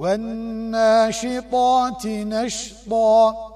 والناشطات نشطا